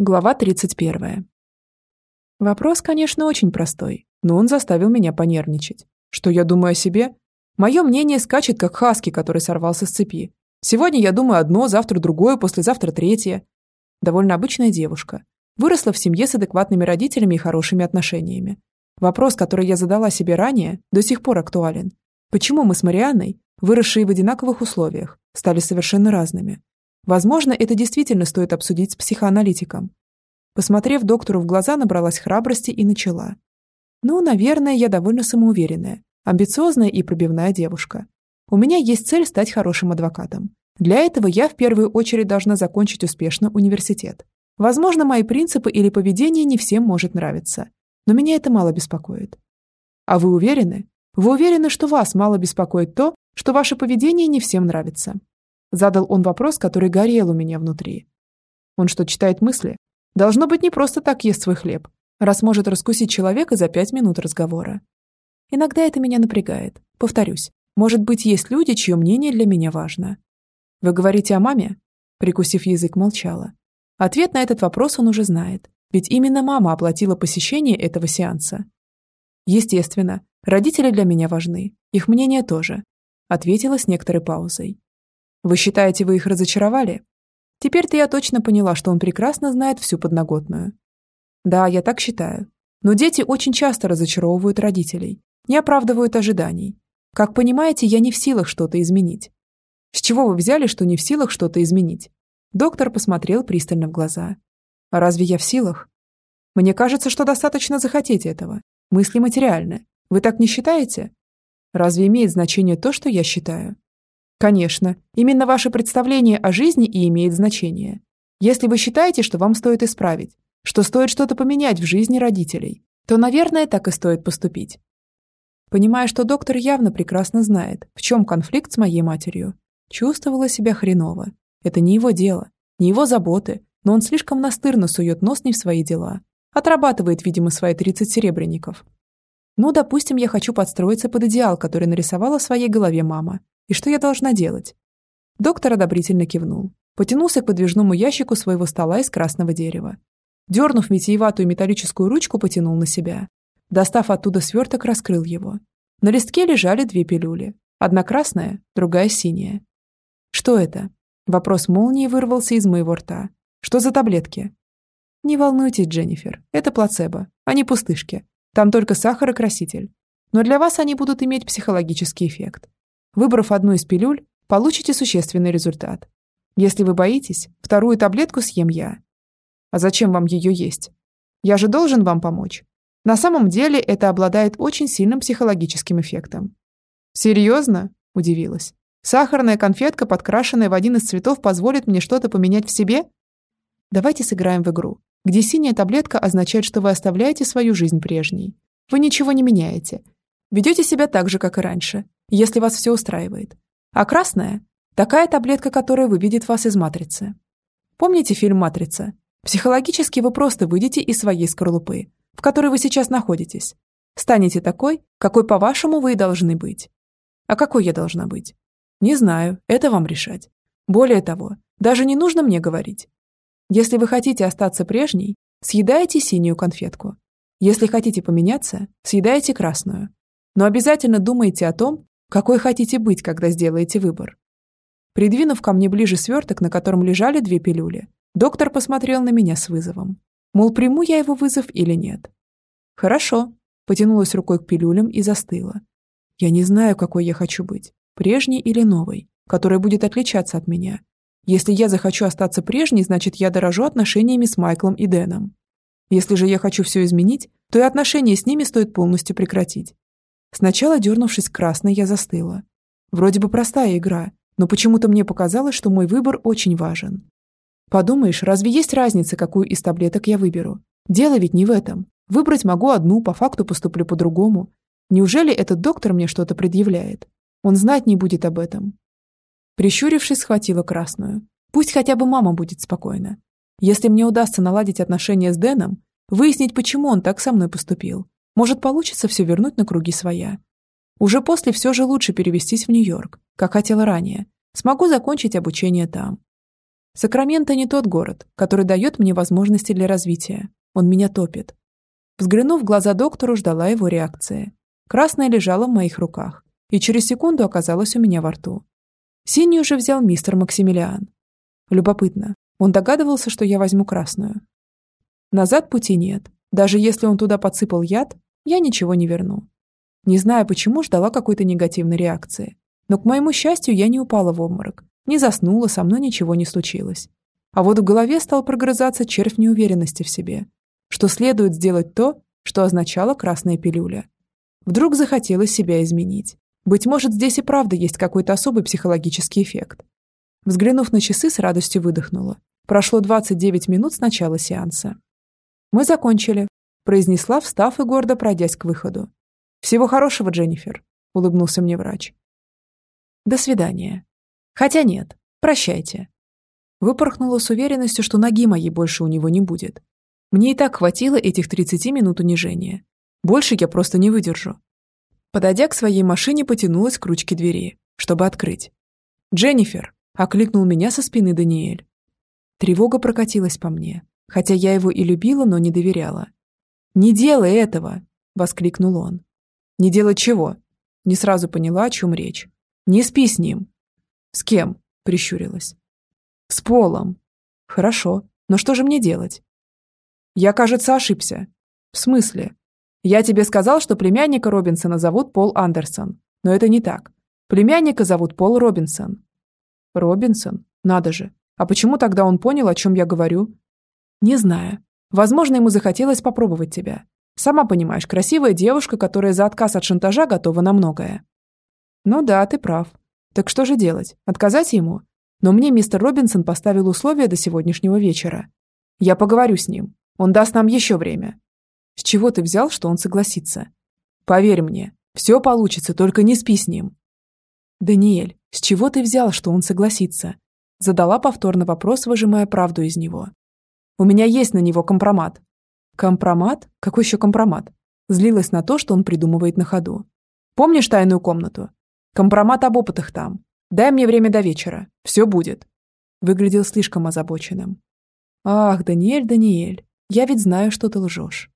Глава 31. Вопрос, конечно, очень простой, но он заставил меня понервничать. Что я думаю о себе? Мое мнение скачет, как хаски, который сорвался с цепи. Сегодня я думаю одно, завтра другое, послезавтра третье. Довольно обычная девушка. Выросла в семье с адекватными родителями и хорошими отношениями. Вопрос, который я задала себе ранее, до сих пор актуален. Почему мы с Марианной, выросшие в одинаковых условиях, стали совершенно разными? Возможно, это действительно стоит обсудить с психоаналитиком. Посмотрев доктору в глаза, набралась храбрости и начала. Ну, наверное, я довольно самоуверенная, амбициозная и пробивная девушка. У меня есть цель стать хорошим адвокатом. Для этого я в первую очередь должна закончить успешно университет. Возможно, мои принципы или поведение не всем может нравиться, но меня это мало беспокоит. А вы уверены? Вы уверены, что вас мало беспокоит то, что ваше поведение не всем нравится? Задал он вопрос, который горел у меня внутри. Он что, читает мысли? Должно быть, не просто так ест свой хлеб, раз может раскусить человека за пять минут разговора. Иногда это меня напрягает. Повторюсь, может быть, есть люди, чье мнение для меня важно. Вы говорите о маме? Прикусив язык, молчала. Ответ на этот вопрос он уже знает, ведь именно мама оплатила посещение этого сеанса. Естественно, родители для меня важны, их мнение тоже, ответила с некоторой паузой. Вы считаете, вы их разочаровали? Теперь-то я точно поняла, что он прекрасно знает всю подноготную. Да, я так считаю. Но дети очень часто разочаровывают родителей, не оправдывают ожиданий. Как понимаете, я не в силах что-то изменить. С чего вы взяли, что не в силах что-то изменить? Доктор посмотрел пристально в глаза. А разве я в силах? Мне кажется, что достаточно захотеть этого. Мысли материальны. Вы так не считаете? Разве имеет значение то, что я считаю? Конечно, именно ваше представление о жизни и имеет значение. Если вы считаете, что вам стоит исправить, что стоит что-то поменять в жизни родителей, то, наверное, так и стоит поступить. Понимая, что доктор явно прекрасно знает, в чем конфликт с моей матерью, чувствовала себя хреново. Это не его дело, не его заботы, но он слишком настырно сует нос не в свои дела. Отрабатывает, видимо, свои 30 серебряников. Ну, допустим, я хочу подстроиться под идеал, который нарисовала в своей голове мама, и что я должна делать? Доктор одобрительно кивнул. Потянулся к подвижному ящику своего стола из красного дерева. Дернув витиеватую металлическую ручку, потянул на себя. Достав оттуда сверток, раскрыл его. На листке лежали две пилюли. Одна красная, другая синяя. «Что это?» Вопрос молнии вырвался из моего рта. «Что за таблетки?» «Не волнуйтесь, Дженнифер, это плацебо, а не пустышки. Там только сахар и краситель. Но для вас они будут иметь психологический эффект. Выбрав одну из пилюль, получите существенный результат. Если вы боитесь, вторую таблетку съем я. А зачем вам ее есть? Я же должен вам помочь. На самом деле это обладает очень сильным психологическим эффектом. Серьезно? Удивилась. Сахарная конфетка, подкрашенная в один из цветов, позволит мне что-то поменять в себе? Давайте сыграем в игру, где синяя таблетка означает, что вы оставляете свою жизнь прежней. Вы ничего не меняете. Ведете себя так же, как и раньше если вас все устраивает. А красная – такая таблетка, которая выведет вас из матрицы. Помните фильм «Матрица»? Психологически вы просто выйдете из своей скорлупы, в которой вы сейчас находитесь. Станете такой, какой, по-вашему, вы и должны быть. А какой я должна быть? Не знаю, это вам решать. Более того, даже не нужно мне говорить. Если вы хотите остаться прежней, съедайте синюю конфетку. Если хотите поменяться, съедайте красную. Но обязательно думайте о том, какой хотите быть, когда сделаете выбор? Придвинув ко мне ближе сверток, на котором лежали две пилюли, доктор посмотрел на меня с вызовом. Мол, приму я его вызов или нет. Хорошо. Потянулась рукой к пилюлям и застыла. Я не знаю, какой я хочу быть, прежней или новой, которая будет отличаться от меня. Если я захочу остаться прежней, значит, я дорожу отношениями с Майклом и Дэном. Если же я хочу все изменить, то и отношения с ними стоит полностью прекратить. Сначала, дернувшись красной, я застыла. Вроде бы простая игра, но почему-то мне показалось, что мой выбор очень важен. Подумаешь, разве есть разница, какую из таблеток я выберу? Дело ведь не в этом. Выбрать могу одну, по факту поступлю по-другому. Неужели этот доктор мне что-то предъявляет? Он знать не будет об этом. Прищурившись, схватила красную. Пусть хотя бы мама будет спокойна. Если мне удастся наладить отношения с Дэном, выяснить, почему он так со мной поступил, может, получится все вернуть на круги своя. Уже после все же лучше перевестись в Нью-Йорк, как хотела ранее. Смогу закончить обучение там. Сакраменто не тот город, который дает мне возможности для развития. Он меня топит. Взглянув в глаза доктору, ждала его реакции. Красная лежала в моих руках и через секунду оказалась у меня во рту. Синюю же взял мистер Максимилиан. Любопытно, он догадывался, что я возьму красную. Назад пути нет. Даже если он туда подсыпал яд, я ничего не верну. Не знаю почему, ждала какой-то негативной реакции. Но, к моему счастью, я не упала в обморок. Не заснула, со мной ничего не случилось. А вот в голове стал прогрызаться червь неуверенности в себе. Что следует сделать то, что означало красная пилюля. Вдруг захотелось себя изменить. Быть может, здесь и правда есть какой-то особый психологический эффект. Взглянув на часы, с радостью выдохнула. Прошло 29 минут с начала сеанса. «Мы закончили», – произнесла, встав и гордо пройдясь к выходу. «Всего хорошего, Дженнифер», – улыбнулся мне врач. «До свидания». «Хотя нет, прощайте». Выпорхнула с уверенностью, что ноги моей больше у него не будет. Мне и так хватило этих 30 минут унижения. Больше я просто не выдержу. Подойдя к своей машине, потянулась к ручке двери, чтобы открыть. «Дженнифер!» – окликнул меня со спины Даниэль. Тревога прокатилась по мне, хотя я его и любила, но не доверяла. «Не делай этого!» – воскликнул он. «Не делать чего?» Не сразу поняла, о чем речь. «Не спи с ним!» «С кем?» – прищурилась. «С Полом!» «Хорошо, но что же мне делать?» «Я, кажется, ошибся». «В смысле?» Я тебе сказал, что племянника Робинсона зовут Пол Андерсон. Но это не так. Племянника зовут Пол Робинсон. Робинсон? Надо же. А почему тогда он понял, о чем я говорю? Не знаю. Возможно, ему захотелось попробовать тебя. Сама понимаешь, красивая девушка, которая за отказ от шантажа готова на многое. Ну да, ты прав. Так что же делать? Отказать ему? Но мне мистер Робинсон поставил условия до сегодняшнего вечера. Я поговорю с ним. Он даст нам еще время. С чего ты взял, что он согласится? Поверь мне, все получится, только не спи с ним. Даниэль, с чего ты взял, что он согласится? Задала повторно вопрос, выжимая правду из него. У меня есть на него компромат. Компромат? Какой еще компромат? Злилась на то, что он придумывает на ходу. Помнишь тайную комнату? Компромат об опытах там. Дай мне время до вечера. Все будет. Выглядел слишком озабоченным. Ах, Даниэль, Даниэль, я ведь знаю, что ты лжешь.